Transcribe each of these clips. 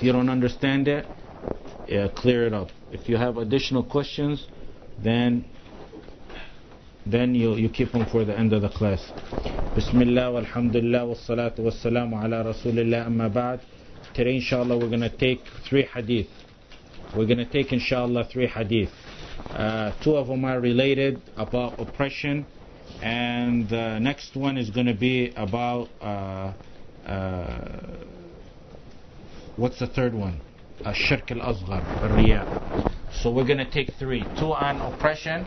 If you don't understand it, uh, clear it up. If you have additional questions, then then you, you keep them for the end of the class. Bismillah, walhamdulillah, wassalatu wassalamu ala rasulillah, amma ba'd. Today, inshallah, we're going to take three hadith. We're going to take, inshallah, three hadith. Uh, two of them are related about oppression, and the next one is going to be about uh, uh, what's the third one? Shirk al Asghar, Riya. So we're going to take three two on oppression,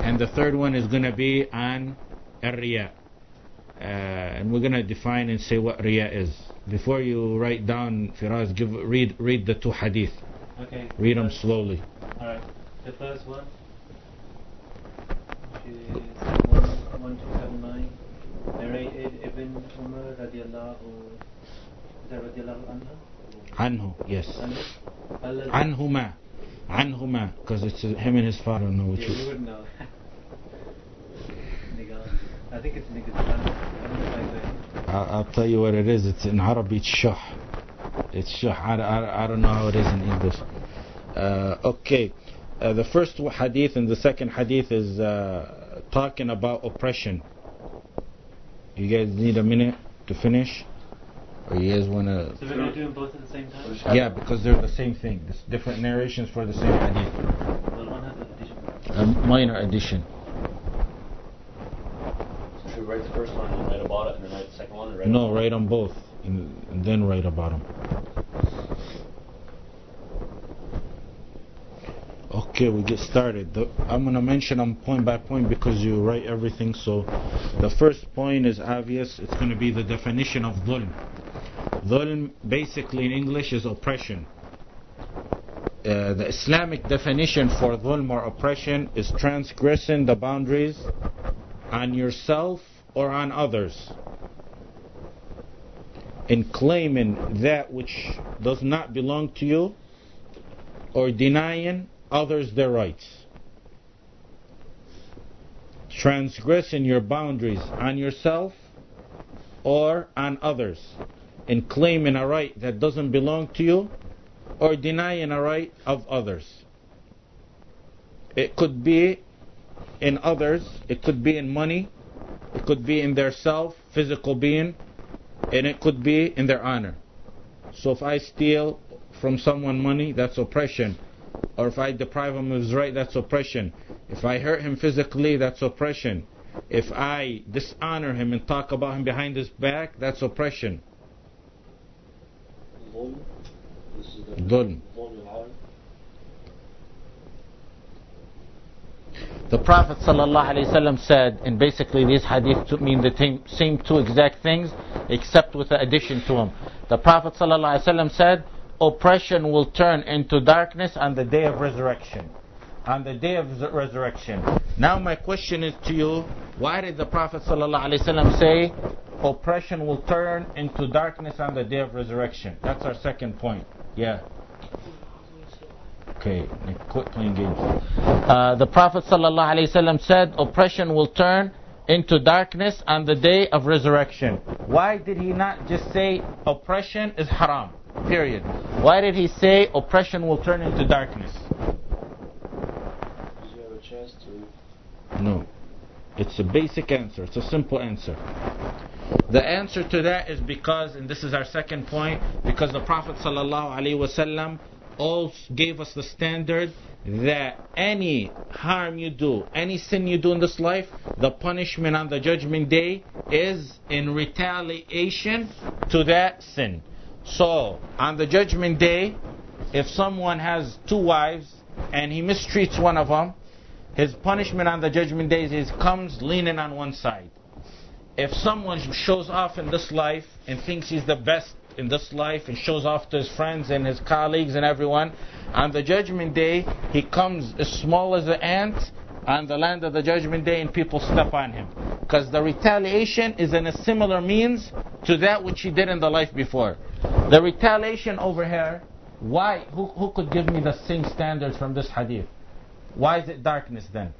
and the third one is going to be on Riya. Uh, and we're going to define and say what Riya is. Before you write down, Firaz, give, read, read the two hadith. Okay. Read them slowly. Alright. The first one, which is one, one two seven nine, narrated Ibn Umar radiallahu, is that radiallahu anha? Anhu, yes. Anhuma. Anhuma. Because it's him and his father know which Yeah, you is. would know. I think it's nigga. I don't know like I- I'll tell you what it is. It's in Arabic, it's shah. It's shah. I, I, I don't know how it is in English. Uh, okay. Uh, the first hadith and the second hadith is uh, talking about oppression. You guys need a minute to finish? Or you guys want that. to... So we're going to do them both at the same time? Yeah, because they're the same thing. There's different narrations for the same hadith. Well, one has an addition. A minor addition. Should we write the first one and then write about it, and then write the second one? Or write No, write on both. And, and then write about them. Okay, we get started. The, I'm going to mention them point by point because you write everything. So, the first point is obvious. It's going to be the definition of dhulm. Dhulm, basically in English, is oppression. Uh, the Islamic definition for dhulm or oppression is transgressing the boundaries on yourself or on others in claiming that which does not belong to you or denying others their rights. Transgressing your boundaries on yourself or on others in claiming a right that doesn't belong to you or denying a right of others. It could be in others, it could be in money, it could be in their self, physical being, and it could be in their honor. So if I steal from someone money, that's oppression. Or if I deprive him of his right, that's oppression. If I hurt him physically, that's oppression. If I dishonor him and talk about him behind his back, that's oppression dhulm. The The Prophet ﷺ said, and basically these hadith mean the same two exact things, except with the addition to them. The Prophet ﷺ said, oppression will turn into darkness on the day of resurrection. On the day of resurrection. Now my question is to you, why did the Prophet ﷺ say, oppression will turn into darkness on the day of resurrection? That's our second point. Yeah. Okay, quit playing games. Uh, the Prophet ﷺ said, oppression will turn into darkness on the day of resurrection. Why did he not just say oppression is haram? Period. Why did he say oppression will turn into darkness? Because you have a chance to. No. It's a basic answer. It's a simple answer. The answer to that is because, and this is our second point, because the Prophet ﷺ also gave us the standard that any harm you do, any sin you do in this life, the punishment on the judgment day is in retaliation to that sin. So, on the judgment day, if someone has two wives and he mistreats one of them, his punishment on the judgment day is he comes leaning on one side. If someone shows off in this life and thinks he's the best in this life and shows off to his friends and his colleagues and everyone, on the judgment day he comes as small as an ant on the land of the judgment day and people step on him. Because the retaliation is in a similar means to that which he did in the life before. The retaliation over here, why? Who, who could give me the same standards from this hadith? Why is it darkness then?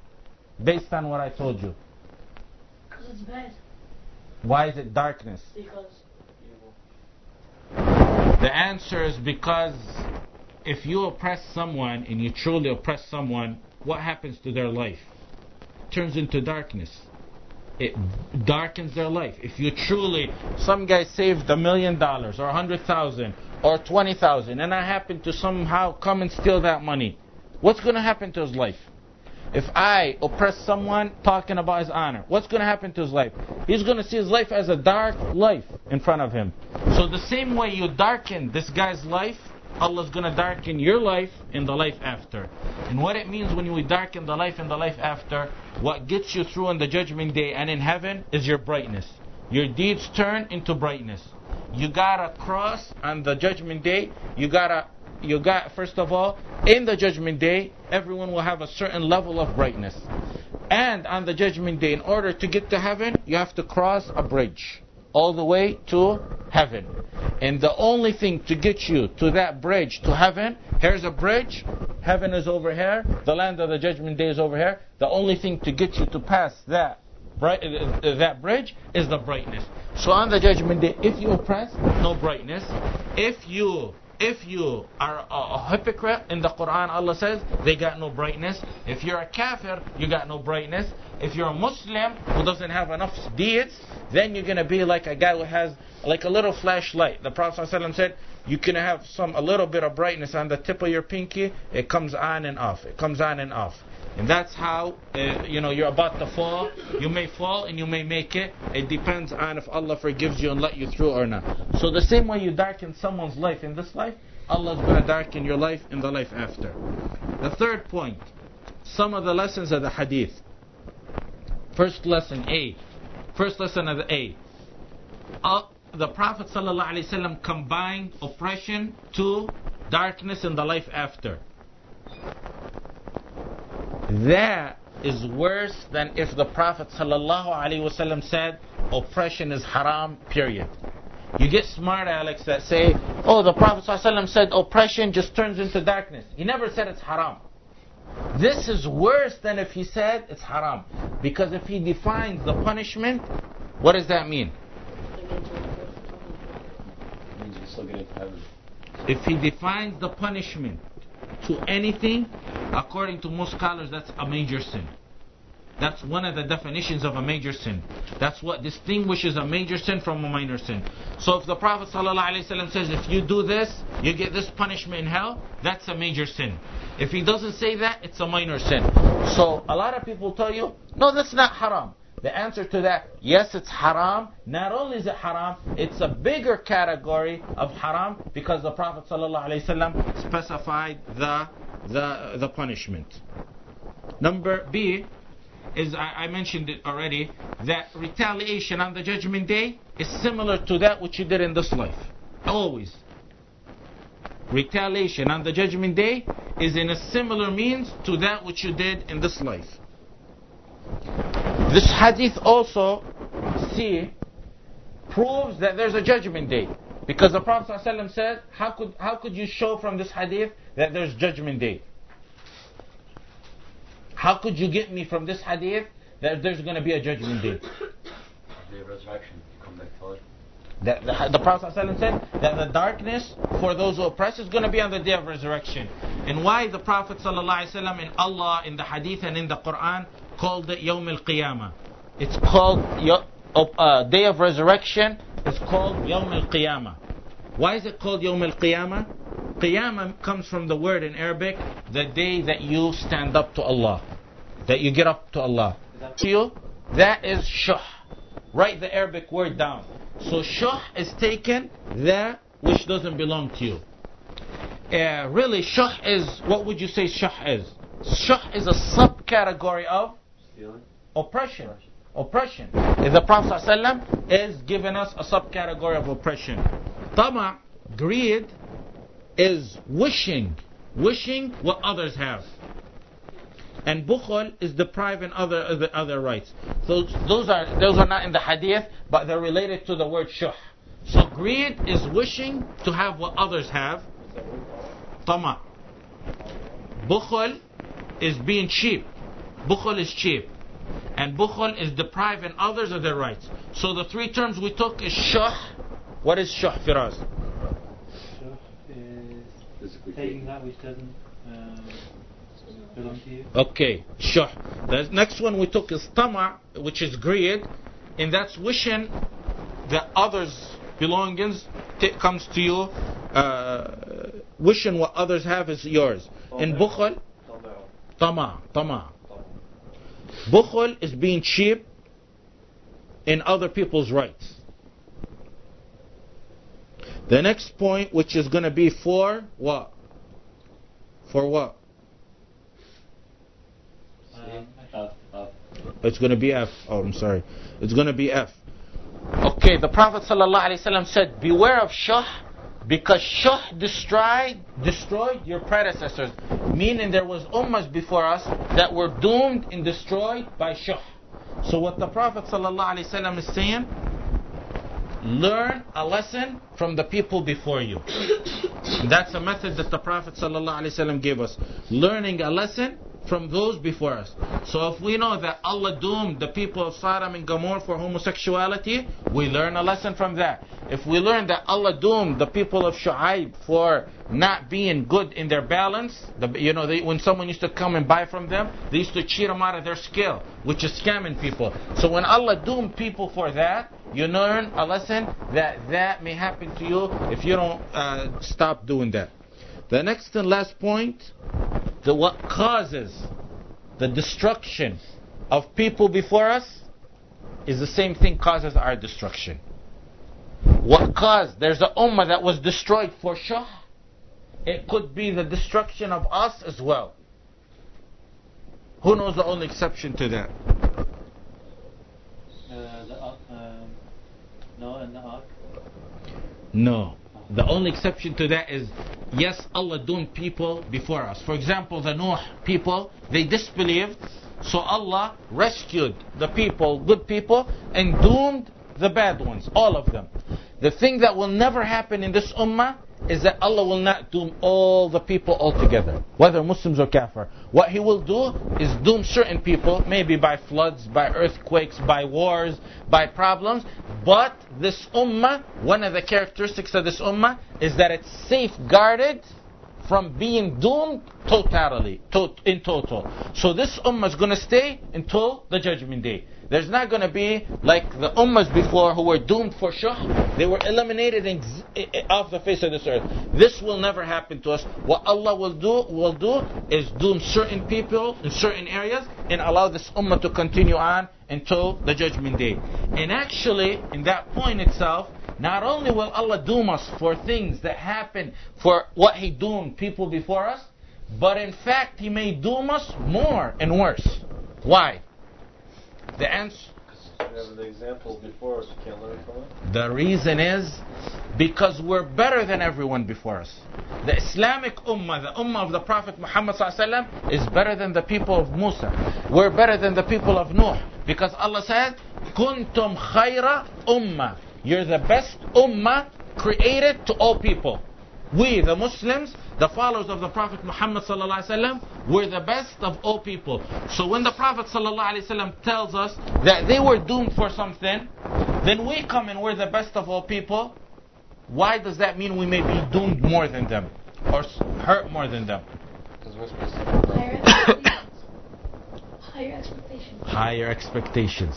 Based on what I told you. Because it's bad. Why is it darkness? Because The answer is because if you oppress someone and you truly oppress someone, what happens to their life? turns into darkness. It darkens their life. If you truly, some guy saved a million dollars or a hundred thousand or twenty thousand, and I happen to somehow come and steal that money, what's going to happen to his life? If I oppress someone talking about his honor, what's going to happen to his life? He's going to see his life as a dark life in front of him. So the same way you darken this guy's life, Allah's going to darken your life in the life after. And what it means when we darken the life in the life after, what gets you through on the judgment day and in heaven is your brightness. Your deeds turn into brightness. You gotta cross on the judgment day. You gotta, you got, first of all, in the judgment day, everyone will have a certain level of brightness. And on the judgment day, in order to get to heaven, you have to cross a bridge all the way to heaven. And the only thing to get you to that bridge to heaven, here's a bridge, heaven is over here, the land of the judgment day is over here. The only thing to get you to pass that bright, uh, that bridge is the brightness. So on the judgment day, if you oppress, no brightness. If you if you are a, hypocrite in the Quran, Allah says they got no brightness. If you're a kafir, you got no brightness. If you're a Muslim who doesn't have enough deeds, then you're gonna be like a guy who has like a little flashlight. The Prophet ﷺ said you can have some a little bit of brightness on the tip of your pinky. It comes on and off. It comes on and off. And that's how, uh, you know, you're about to fall. You may fall and you may make it. It depends on if Allah forgives you and let you through or not. So the same way you darken someone's life in this life, Allah is going to darken your life in the life after. The third point, some of the lessons of the hadith. First lesson A. First lesson of the A. Uh, the Prophet ﷺ combined oppression to darkness in the life after. That is worse than if the Prophet ﷺ said oppression is haram, period. You get smart Alex that say, oh, the Prophet ﷺ said oppression just turns into darkness. He never said it's haram. This is worse than if he said it's haram. Because if he defines the punishment, what does that mean? If he defines the punishment to anything, according to most scholars, that's a major sin. That's one of the definitions of a major sin. That's what distinguishes a major sin from a minor sin. So if the Prophet ﷺ says, if you do this, you get this punishment in hell, that's a major sin. If he doesn't say that, it's a minor sin. So a lot of people tell you, no, that's not haram. The answer to that, yes, it's haram. Not only is it haram, it's a bigger category of haram because the Prophet ﷺ specified the, the, the punishment. Number B is, I, I mentioned it already, that retaliation on the judgment day is similar to that which you did in this life. Always. Retaliation on the judgment day is in a similar means to that which you did in this life. This hadith also, see, proves that there's a judgment day. Because the Prophet ﷺ said, how could, how could you show from this hadith that there's judgment day? How could you get me from this hadith that there's going to be a judgment day? Day of resurrection, you come back to life. That the, the Prophet ﷺ said that the darkness for those who oppress is going to be on the day of resurrection. And why the Prophet ﷺ and Allah in the hadith and in the Quran called it Yawm al Qiyamah. It's called uh, Day of Resurrection. It's called Yom al Qiyamah. Why is it called Yom al Qiyamah? Qiyamah comes from the word in Arabic, the day that you stand up to Allah, that you get up to Allah. To you, that is shuh. Write the Arabic word down. So shuh is taken that which doesn't belong to you. Uh, really, shuh is, what would you say shuh is? Shuh is a subcategory of Stealing? oppression. Oppression. The Prophet ﷺ is giving us a subcategory of oppression. Tama, greed, is wishing, wishing what others have. And bukhul is depriving other other, other rights. So those are those are not in the hadith, but they're related to the word shuh. So greed is wishing to have what others have. Tama. Bukhul is being cheap. Bukhul is cheap. And bukhul is depriving others of their rights. So the three terms we took is shuh. What is shuh, Firaz? Physically taking taking. that which doesn't um, belong to you. Okay, sure. The next one we took is tama, which is greed, and that's wishing that others' belongings t- comes to you, uh, wishing what others have is yours. And bukhul, tama, tama. Bukhul is being cheap in other people's rights. The next point, which is going to be for what? For what? Um, Uh, It's going to be F. Oh, I'm sorry. It's going to be F. Okay, the Prophet ﷺ said, Beware of Shuh, because Shuh destroyed, destroyed your predecessors. Meaning there was ummas before us that were doomed and destroyed by Shuh. So what the Prophet ﷺ is saying, learn a lesson from the people before you. That's a method that the Prophet ﷺ gave us. Learning a lesson from those before us. So if we know that Allah doomed the people of Sodom and Gomorrah for homosexuality, we learn a lesson from that. If we learn that Allah doomed the people of Shu'aib for not being good in their balance, the, you know, they, when someone used to come and buy from them, they used to cheat them out of their skill, which is scamming people. So when Allah doomed people for that, you learn a lesson that that may happen to you if you don't uh, stop doing that. The next and last point, the what causes the destruction of people before us is the same thing causes our destruction. What caused? There's a ummah that was destroyed for sure. It could be the destruction of us as well. Who knows the only exception to that? uh, the ark, um, Noah and the ark. No. The only exception to that is yes, Allah doomed people before us. For example, the Nuh people, they disbelieved, so Allah rescued the people, good people, and doomed the bad ones, all of them. The thing that will never happen in this ummah is that Allah will not doom all the people altogether, whether Muslims or Kafir. What He will do is doom certain people, maybe by floods, by earthquakes, by wars, by problems. But this ummah, one of the characteristics of this ummah is that it's safeguarded from being doomed totally, to, in total. So this ummah is going to stay until the judgment day. There's not going to be like the ummahs before who were doomed for shuh. They were eliminated ex- eh, off the face of this earth. This will never happen to us. What Allah will do will do is doom certain people in certain areas and allow this ummah to continue on until the judgment day. And actually, in that point itself, not only will Allah doom us for things that happen for what He doomed people before us, but in fact He may doom us more and worse. Why? The answer. The examples before us, we can't learn from it. The reason is because we're better than everyone before us. The Islamic Ummah, the Ummah of the Prophet Muhammad is better than the people of Musa. We're better than the people of Nuh. Because Allah said, Kuntum khayra ummah. You're the best ummah created to all people. We, the Muslims, the followers of the Prophet Muhammad ﷺ, we're the best of all people. So when the Prophet ﷺ tells us that they were doomed for something, then we come and we're the best of all people. Why does that mean we may be doomed more than them or hurt more than them? Because we're to Higher expectations. Higher expectations.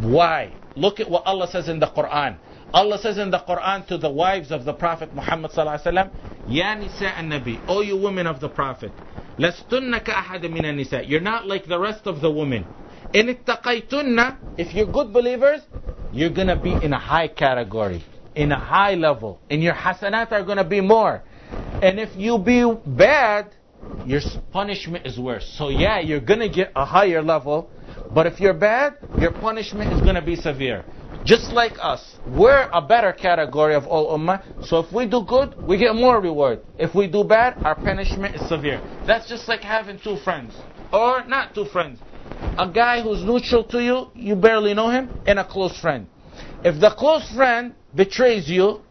Why? Look at what Allah says in the Quran. Allah says in the Quran to the wives of the Prophet Muhammad sallallahu alaihi wasallam, "Ya nisa an-nabi, O you women of the Prophet, lastunna ka'ahad min nisa You're not like the rest of the women. In ittaqaytunna, if you're good believers, you're gonna be in a high category, in a high level, and your hasanat are gonna be more. And if you be bad, your punishment is worse. So yeah, you're gonna get a higher level, but if you're bad, your punishment is gonna be severe. Just like us, we're a better category of all ummah. So if we do good, we get more reward. If we do bad, our punishment is severe. That's just like having two friends, or not two friends. A guy who's neutral to you, you barely know him, and a close friend. If the close friend betrays you,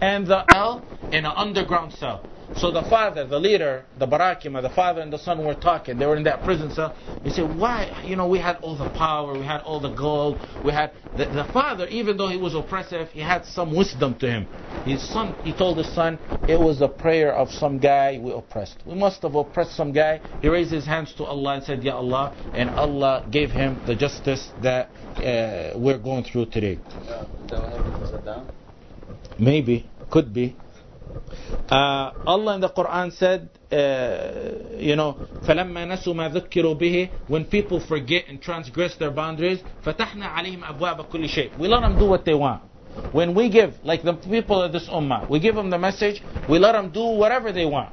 and the L in an underground cell. So the father, the leader, the Baramika, the father and the son were talking. They were in that prison cell. He said, Why? You know, we had all the power, we had all the gold, we had. The, the father, even though he was oppressive, he had some wisdom to him. His son, he told his son, It was a prayer of some guy we oppressed. We must have oppressed some guy. He raised his hands to Allah and said, Ya Allah. And Allah gave him the justice that uh, we're going through today. Maybe, could be. Uh, Allah in the Quran said, uh, you know, فَلَمَّا نَسُوا مَا ذُكِّرُوا بِهِ When people forget and transgress their boundaries, فَتَحْنَا عَلَيْهِمْ أَبْوَابَ كُلِّ شَيْء We let them do what they want. When we give, like the people of this ummah, we give them the message, we let them do whatever they want.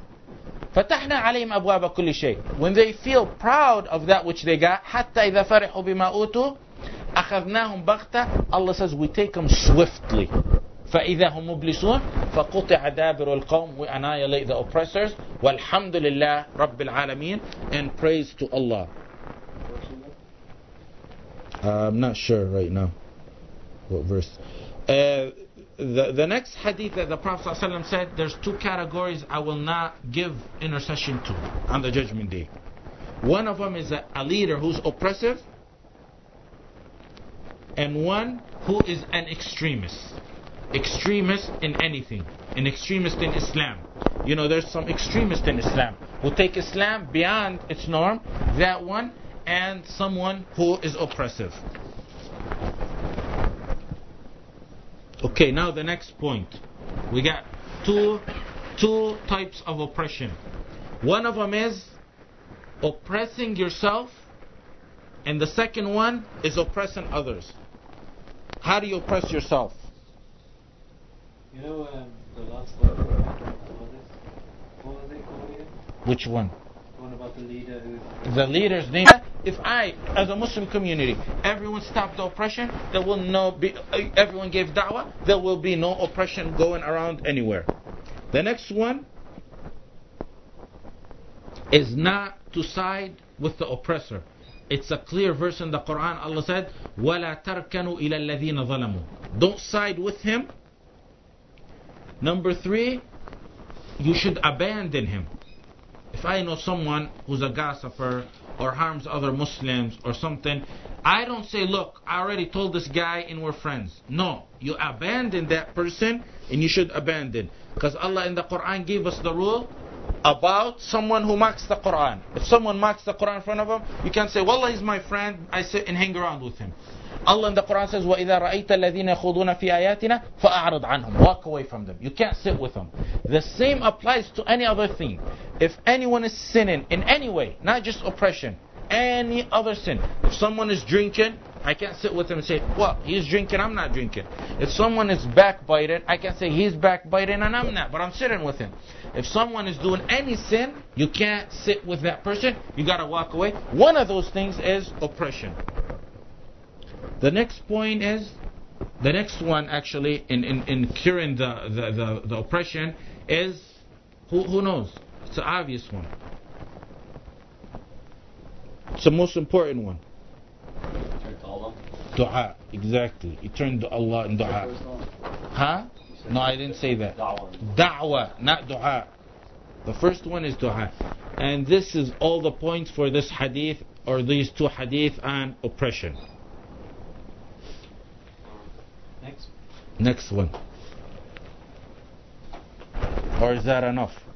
فتحنا عليهم أبواب كل شيء When they feel proud of that which they got حتى إذا فرحوا بما أوتوا أخذناهم بغتة Allah says we take them swiftly فإذا هم مبلسون فقطع دابر القوم we annihilate the oppressors والحمد لله رب العالمين and praise to Allah I'm not sure right now what verse uh, the, the next hadith that the Prophet ﷺ said there's two categories I will not give intercession to on the judgment day one of them is a, a leader who's oppressive and one who is an extremist extremist in anything, an extremist in Islam. You know, there's some extremists in Islam who take Islam beyond its norm, that one, and someone who is oppressive. Okay, now the next point. We got two, two types of oppression. One of them is oppressing yourself, and the second one is oppressing others. How do you oppress yourself? You know um, the last one, what was it? What was it called again? Which one? The one about the leader who The leader's name. If I, as a Muslim community, everyone stopped the oppression, there will no be. Everyone gave da'wah. There will be no oppression going around anywhere. The next one is not to side with the oppressor. It's a clear verse in the Quran. Allah said, "ولا تركنوا إلى الذين ظلموا." Don't side with him. Number three, you should abandon him. If I know someone who's a gossiper or harms other Muslims or something, I don't say, look, I already told this guy and we're friends. No, you abandon that person and you should abandon. Because Allah in the Quran gave us the rule about someone who mocks the Quran. If someone mocks the Quran in front of him, you can say, Wallah, he's my friend, I sit and hang around with him. Allah in the Quran says, وَإِذَا رَأَيْتَ الَّذِينَ يَخُوضُونَ فِي آيَاتِنَا فَأَعْرِضْ عَنْهُم Walk away from them. You can't sit with them. The same applies to any other thing. If anyone is sinning in any way, not just oppression, any other sin. If someone is drinking, I can't sit with him and say, well, he's drinking, I'm not drinking. If someone is backbiting, I can say he's backbiting and I'm not, but I'm sitting with him. If someone is doing any sin, you can't sit with that person. You gotta walk away. One of those things is oppression. The next point is, the next one actually in, in, in curing the, the, the, the oppression is, who, who knows? It's an obvious one. It's the most important one. Turn to Allah. Dua, exactly. You turn to Allah in dua. Huh? No, I didn't say that. Da'wah. Da'wah, not dua. The first one is dua. And this is all the points for this hadith or these two hadith on oppression. next Next one. Or is that enough?